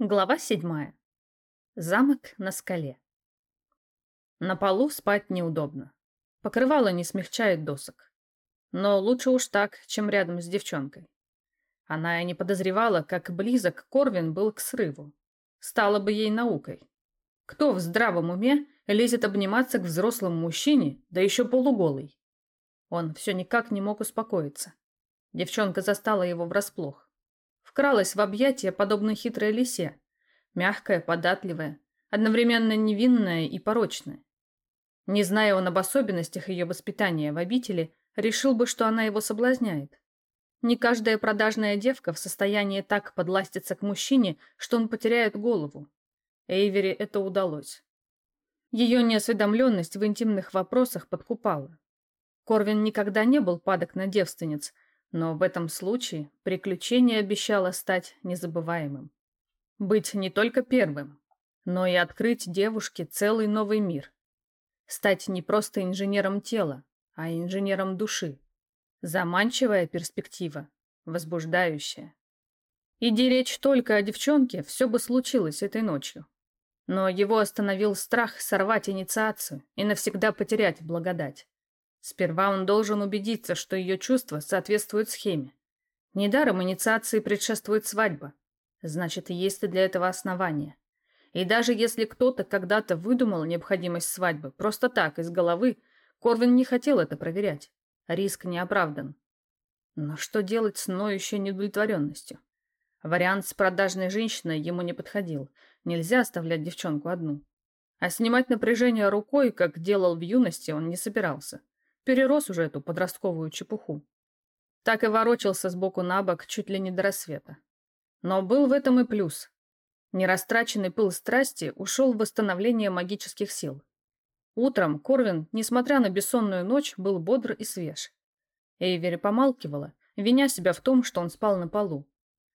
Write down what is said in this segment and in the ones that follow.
Глава седьмая. Замок на скале. На полу спать неудобно. Покрывало не смягчает досок. Но лучше уж так, чем рядом с девчонкой. Она и не подозревала, как близок Корвин был к срыву. Стало бы ей наукой. Кто в здравом уме лезет обниматься к взрослому мужчине, да еще полуголый? Он все никак не мог успокоиться. Девчонка застала его врасплох вкралась в объятия, подобно хитрой лисе, мягкая, податливая, одновременно невинная и порочная. Не зная он об особенностях ее воспитания в обители, решил бы, что она его соблазняет. Не каждая продажная девка в состоянии так подластиться к мужчине, что он потеряет голову. Эйвери это удалось. Ее неосведомленность в интимных вопросах подкупала. Корвин никогда не был падок на девственниц, но в этом случае приключение обещало стать незабываемым. Быть не только первым, но и открыть девушке целый новый мир. Стать не просто инженером тела, а инженером души. Заманчивая перспектива, возбуждающая. Иди речь только о девчонке, все бы случилось этой ночью. Но его остановил страх сорвать инициацию и навсегда потерять благодать. Сперва он должен убедиться, что ее чувства соответствуют схеме. Недаром инициации предшествует свадьба. Значит, есть и для этого основания. И даже если кто-то когда-то выдумал необходимость свадьбы, просто так, из головы, Корвин не хотел это проверять. Риск не оправдан. Но что делать с ноющей неудовлетворенностью? Вариант с продажной женщиной ему не подходил. Нельзя оставлять девчонку одну. А снимать напряжение рукой, как делал в юности, он не собирался. Перерос уже эту подростковую чепуху. Так и ворочался сбоку на бок чуть ли не до рассвета. Но был в этом и плюс. Нерастраченный пыл страсти ушел в восстановление магических сил. Утром Корвин, несмотря на бессонную ночь, был бодр и свеж. Эйвери помалкивала, виня себя в том, что он спал на полу.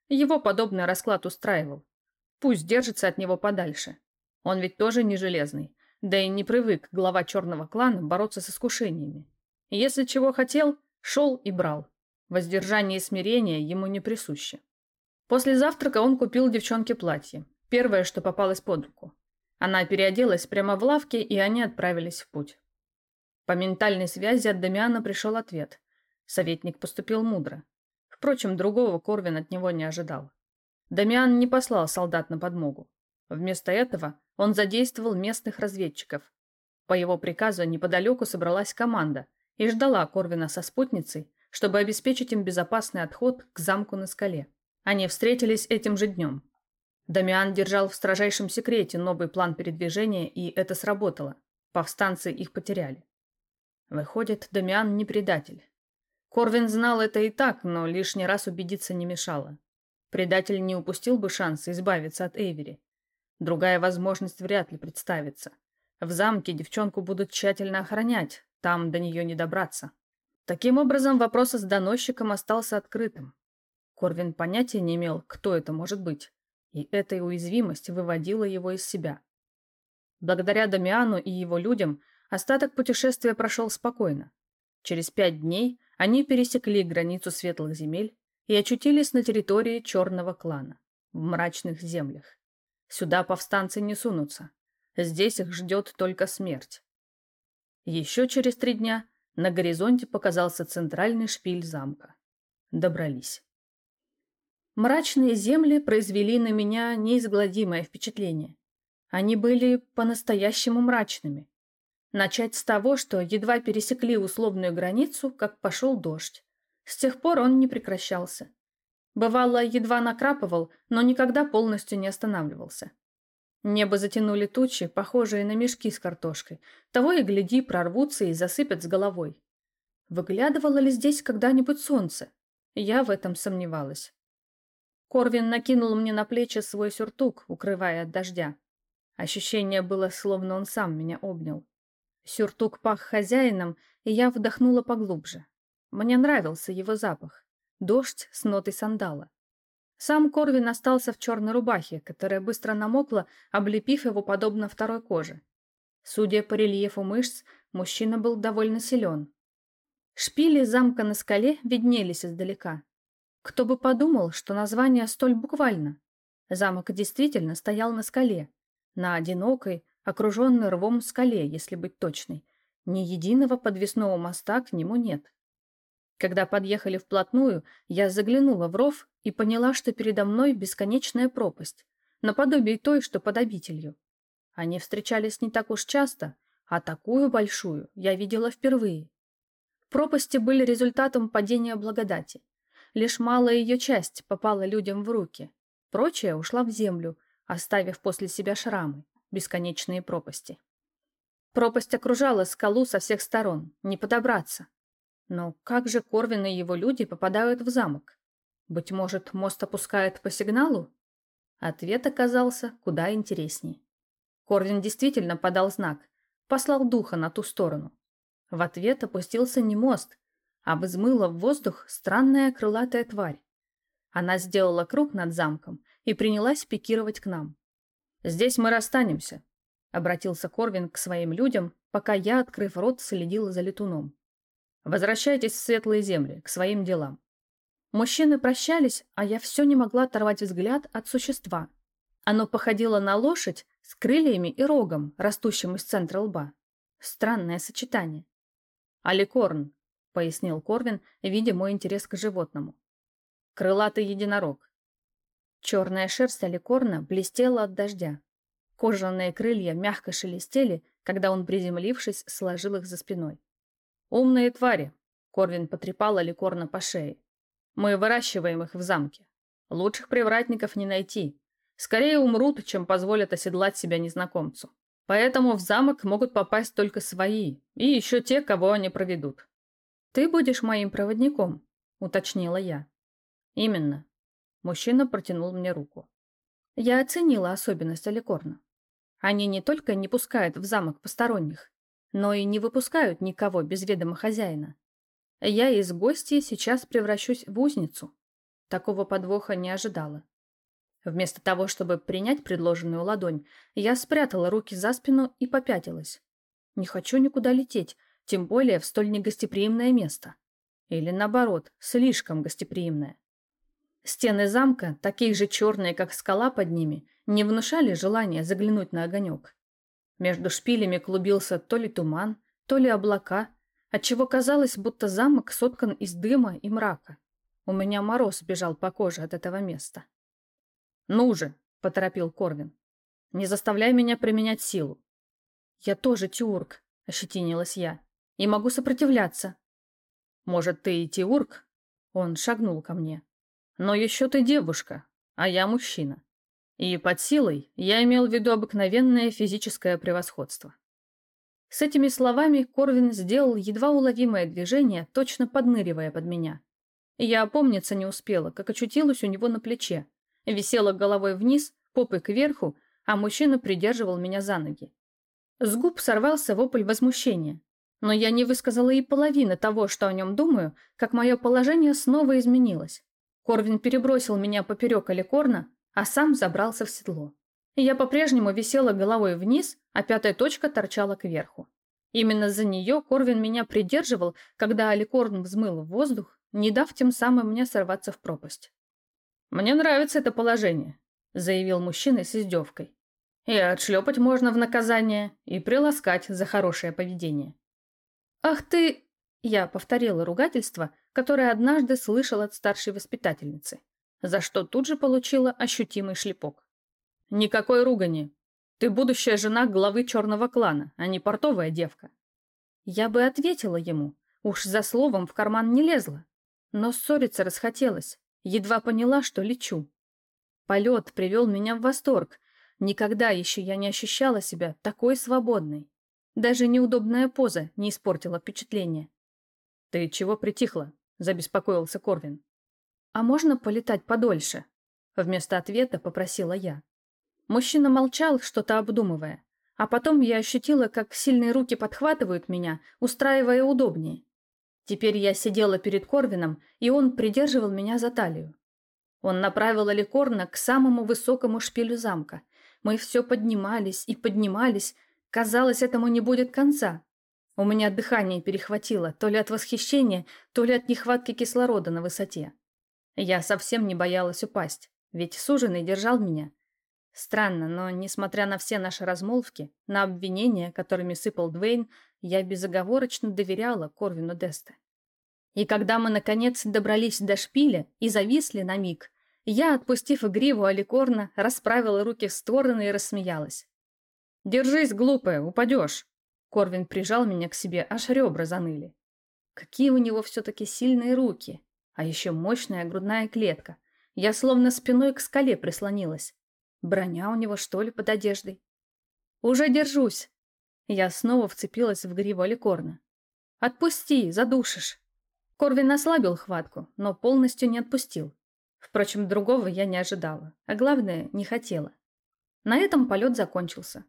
Его подобный расклад устраивал. Пусть держится от него подальше. Он ведь тоже не железный, да и не привык глава черного клана бороться с искушениями. Если чего хотел, шел и брал. Воздержание и смирение ему не присуще. После завтрака он купил девчонке платье. Первое, что попалось под руку. Она переоделась прямо в лавке, и они отправились в путь. По ментальной связи от Дамиана пришел ответ. Советник поступил мудро. Впрочем, другого Корвин от него не ожидал. Дамиан не послал солдат на подмогу. Вместо этого он задействовал местных разведчиков. По его приказу неподалеку собралась команда, и ждала Корвина со спутницей, чтобы обеспечить им безопасный отход к замку на скале. Они встретились этим же днем. Дамиан держал в строжайшем секрете новый план передвижения, и это сработало. Повстанцы их потеряли. Выходит, Дамиан не предатель. Корвин знал это и так, но лишний раз убедиться не мешало. Предатель не упустил бы шанс избавиться от Эйвери. Другая возможность вряд ли представится. В замке девчонку будут тщательно охранять, там до нее не добраться. Таким образом, вопрос с доносчиком остался открытым. Корвин понятия не имел, кто это может быть, и эта уязвимость выводила его из себя. Благодаря Дамиану и его людям остаток путешествия прошел спокойно. Через пять дней они пересекли границу светлых земель и очутились на территории черного клана, в мрачных землях. Сюда повстанцы не сунутся. Здесь их ждет только смерть. Еще через три дня на горизонте показался центральный шпиль замка. Добрались. Мрачные земли произвели на меня неизгладимое впечатление. Они были по-настоящему мрачными. Начать с того, что едва пересекли условную границу, как пошел дождь. С тех пор он не прекращался. Бывало, едва накрапывал, но никогда полностью не останавливался. Небо затянули тучи, похожие на мешки с картошкой. Того и гляди, прорвутся и засыпят с головой. Выглядывало ли здесь когда-нибудь солнце? Я в этом сомневалась. Корвин накинул мне на плечи свой сюртук, укрывая от дождя. Ощущение было, словно он сам меня обнял. Сюртук пах хозяином, и я вдохнула поглубже. Мне нравился его запах. Дождь с нотой сандала. Сам Корвин остался в черной рубахе, которая быстро намокла, облепив его подобно второй коже. Судя по рельефу мышц, мужчина был довольно силен. Шпили замка на скале виднелись издалека. Кто бы подумал, что название столь буквально. Замок действительно стоял на скале, на одинокой, окруженной рвом скале, если быть точной. Ни единого подвесного моста к нему нет. Когда подъехали вплотную, я заглянула в ров и поняла, что передо мной бесконечная пропасть, наподобие той, что под обителью. Они встречались не так уж часто, а такую большую я видела впервые. Пропасти были результатом падения благодати. Лишь малая ее часть попала людям в руки, прочая ушла в землю, оставив после себя шрамы, бесконечные пропасти. Пропасть окружала скалу со всех сторон, не подобраться. Но как же Корвин и его люди попадают в замок? Быть может, мост опускает по сигналу? Ответ оказался куда интереснее. Корвин действительно подал знак, послал духа на ту сторону. В ответ опустился не мост, а взмыла в воздух странная крылатая тварь. Она сделала круг над замком и принялась пикировать к нам. «Здесь мы расстанемся», — обратился Корвин к своим людям, пока я, открыв рот, следила за летуном. «Возвращайтесь в светлые земли, к своим делам». Мужчины прощались, а я все не могла оторвать взгляд от существа. Оно походило на лошадь с крыльями и рогом, растущим из центра лба. Странное сочетание. «Аликорн», — пояснил Корвин, видя мой интерес к животному. «Крылатый единорог». Черная шерсть аликорна блестела от дождя. Кожаные крылья мягко шелестели, когда он, приземлившись, сложил их за спиной. «Умные твари!» — Корвин потрепал аликорна по шее. «Мы выращиваем их в замке. Лучших привратников не найти. Скорее умрут, чем позволят оседлать себя незнакомцу. Поэтому в замок могут попасть только свои, и еще те, кого они проведут. «Ты будешь моим проводником», — уточнила я. «Именно». Мужчина протянул мне руку. Я оценила особенность Аликорна. Они не только не пускают в замок посторонних, но и не выпускают никого без ведома хозяина. Я из гостей сейчас превращусь в узницу. Такого подвоха не ожидала. Вместо того, чтобы принять предложенную ладонь, я спрятала руки за спину и попятилась. Не хочу никуда лететь, тем более в столь негостеприимное место. Или наоборот, слишком гостеприимное. Стены замка, такие же черные, как скала под ними, не внушали желания заглянуть на огонек. Между шпилями клубился то ли туман, то ли облака, отчего казалось, будто замок соткан из дыма и мрака. У меня мороз бежал по коже от этого места. «Ну же!» — поторопил Корвин. «Не заставляй меня применять силу». «Я тоже тюрк», — ощетинилась я, — «и могу сопротивляться». «Может, ты и тиурк?» Он шагнул ко мне. «Но еще ты девушка, а я мужчина. И под силой я имел в виду обыкновенное физическое превосходство». С этими словами Корвин сделал едва уловимое движение, точно подныривая под меня. Я опомниться не успела, как очутилась у него на плече, Висела головой вниз, попой кверху, а мужчина придерживал меня за ноги. С губ сорвался вопль возмущения. Но я не высказала и половины того, что о нем думаю, как мое положение снова изменилось. Корвин перебросил меня поперек аликорна, а сам забрался в седло. Я по-прежнему висела головой вниз, а пятая точка торчала кверху. Именно за нее Корвин меня придерживал, когда аликорн взмыл в воздух, не дав тем самым мне сорваться в пропасть. «Мне нравится это положение», — заявил мужчина с издевкой. «И отшлепать можно в наказание, и приласкать за хорошее поведение». «Ах ты...» — я повторила ругательство, которое однажды слышал от старшей воспитательницы, за что тут же получила ощутимый шлепок. «Никакой ругани. Ты будущая жена главы черного клана, а не портовая девка». Я бы ответила ему, уж за словом в карман не лезла, но ссориться расхотелось. Едва поняла, что лечу. Полет привел меня в восторг. Никогда еще я не ощущала себя такой свободной. Даже неудобная поза не испортила впечатление. «Ты чего притихла?» – забеспокоился Корвин. «А можно полетать подольше?» Вместо ответа попросила я. Мужчина молчал, что-то обдумывая. А потом я ощутила, как сильные руки подхватывают меня, устраивая удобнее. Теперь я сидела перед Корвином, и он придерживал меня за талию. Он направил Аликорна к самому высокому шпилю замка. Мы все поднимались и поднимались. Казалось, этому не будет конца. У меня дыхание перехватило, то ли от восхищения, то ли от нехватки кислорода на высоте. Я совсем не боялась упасть. Ведь суженый держал меня. Странно, но, несмотря на все наши размолвки, на обвинения, которыми сыпал Двейн, я безоговорочно доверяла Корвину Десте. И когда мы, наконец, добрались до шпиля и зависли на миг, я, отпустив игриву Аликорна, расправила руки в стороны и рассмеялась. «Держись, глупая, упадешь!» Корвин прижал меня к себе, аж ребра заныли. Какие у него все-таки сильные руки, а еще мощная грудная клетка. Я словно спиной к скале прислонилась. Броня у него, что ли, под одеждой? «Уже держусь!» Я снова вцепилась в гриву Аликорна. «Отпусти, задушишь!» Корвин ослабил хватку, но полностью не отпустил. Впрочем, другого я не ожидала, а главное, не хотела. На этом полет закончился.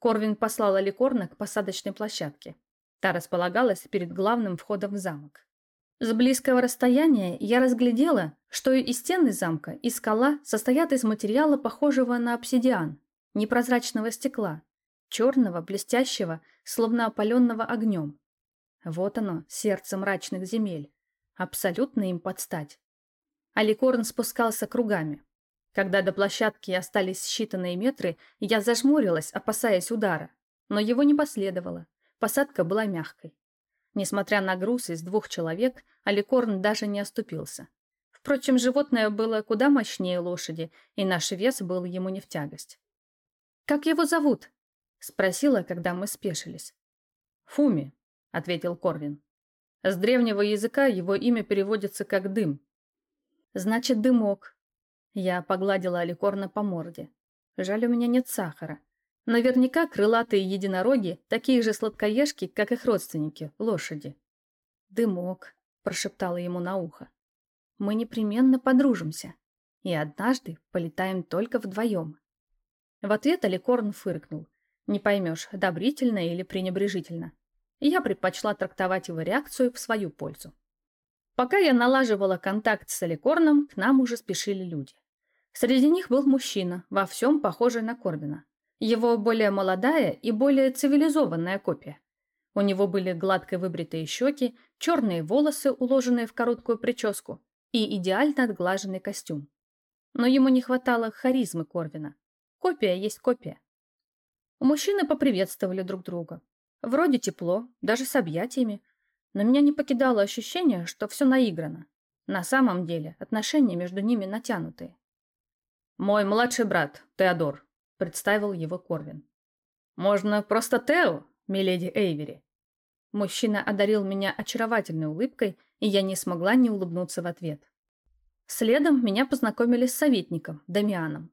Корвин послал Аликорна к посадочной площадке. Та располагалась перед главным входом в замок. С близкого расстояния я разглядела, что и стены замка, и скала состоят из материала, похожего на обсидиан, непрозрачного стекла, черного, блестящего, словно опаленного огнем. Вот оно, сердце мрачных земель. Абсолютно им подстать. Аликорн спускался кругами. Когда до площадки остались считанные метры, я зажмурилась, опасаясь удара. Но его не последовало. Посадка была мягкой. Несмотря на груз из двух человек, Аликорн даже не оступился. Впрочем, животное было куда мощнее лошади, и наш вес был ему не в тягость. «Как его зовут?» — спросила, когда мы спешились. «Фуми», — ответил Корвин. С древнего языка его имя переводится как «дым». «Значит, дымок». Я погладила Аликорна по морде. Жаль, у меня нет сахара. Наверняка крылатые единороги такие же сладкоежки, как их родственники, лошади. «Дымок», — прошептала ему на ухо. «Мы непременно подружимся. И однажды полетаем только вдвоем». В ответ Аликорн фыркнул. Не поймешь, одобрительно или пренебрежительно я предпочла трактовать его реакцию в свою пользу. Пока я налаживала контакт с Аликорном, к нам уже спешили люди. Среди них был мужчина, во всем похожий на Корбина. Его более молодая и более цивилизованная копия. У него были гладко выбритые щеки, черные волосы, уложенные в короткую прическу, и идеально отглаженный костюм. Но ему не хватало харизмы Корвина. Копия есть копия. Мужчины поприветствовали друг друга. Вроде тепло, даже с объятиями, но меня не покидало ощущение, что все наиграно. На самом деле отношения между ними натянутые. «Мой младший брат, Теодор», — представил его Корвин. «Можно просто Тео, миледи Эйвери». Мужчина одарил меня очаровательной улыбкой, и я не смогла не улыбнуться в ответ. Следом меня познакомили с советником, Дамианом.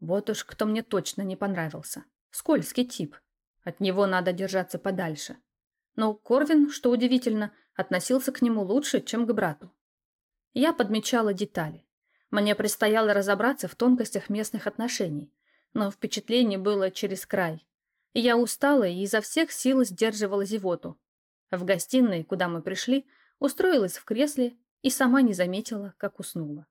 Вот уж кто мне точно не понравился. Скользкий тип. От него надо держаться подальше. Но Корвин, что удивительно, относился к нему лучше, чем к брату. Я подмечала детали. Мне предстояло разобраться в тонкостях местных отношений, но впечатление было через край. Я устала и изо всех сил сдерживала зевоту. В гостиной, куда мы пришли, устроилась в кресле и сама не заметила, как уснула.